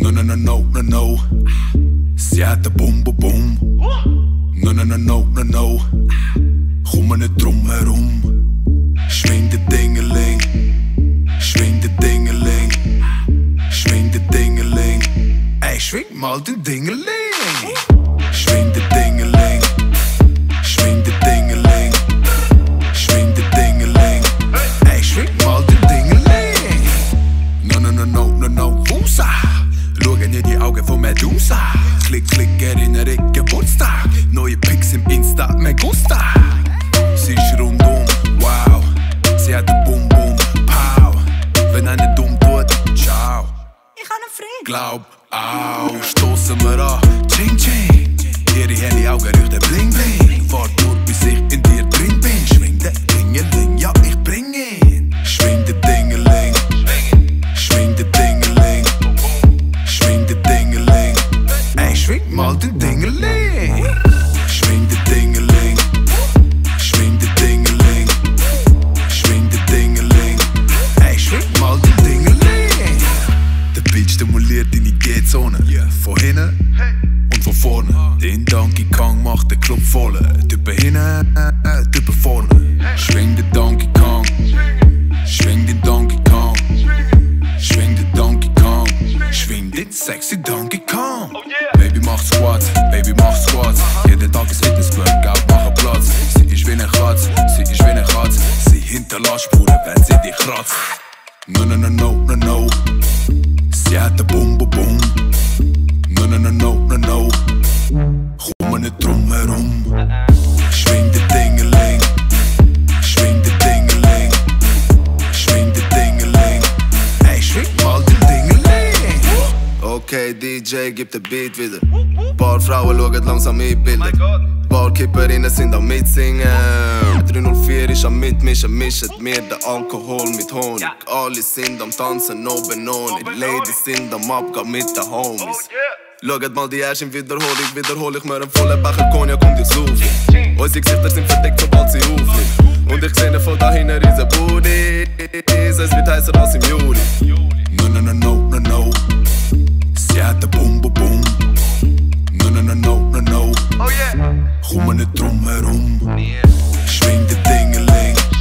No, no, no, no, no, no. Ein Bum, Bum, Bum. No, no, no, no, no, no. Komm nicht drum herum. Schwing de Dingeling. Schwing de Dingeling. Schwing de Dingeling. Ey, schwing mal den Dingeling. Schwing de Dingeling. In die Augen von Medusa. Klick, klick, Erinnerung, Geburtstag. Neue Pics im Insta, me gusta. Sie ist rundum, wow. Sie hat ein Bum, Bum, pow. Wenn einer dumm tut, ciao. Ich habe einen Freund. Glaub, au, stoßen wir an, ching, ching. Ihre helle Augen riechen bling, bling. Donkey Kong macht den Club voll. Typen hinten, äh, Typen vorne. Schwing den Donkey Kong. Schwing den Donkey Kong. Schwing den Donkey Kong. Schwing den sexy Donkey Kong. Baby macht Squats, Baby macht Squats. Jeden Tag ist Fitnessworkout, mach Platz. Sie ist wie eine Katz, sie ist wie eine Katz. Sie hinterlässt Spuren, wenn sie dich kratzt. No, no, no, no, no, no. Sie hat ein Bum, Bum, Bum. Okay, DJ, gib den Beat wieder. Paar Frauen schauen langsam einbilden. Paar Kipperinnen sind am Mitsingen. 304 ist am Mitmischen, mischen mir den Alkohol mit Honig. Alle sind am Tanzen, oben ohne. Ladies sind am Abgehen mit den Homies. Schaut mal die in Wiederholung, wiederhol ich mir einen vollen Becher Cognac und ich saufe. Unsere Gesichter sind verdeckt, sobald sie aufnehmen. Und ich sehe von da hinten riesen Booty. Es wird heißer als im Juli. drumherum. Schwing die Dingeling.